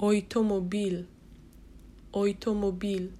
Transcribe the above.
Oitomobil. Oitomobil.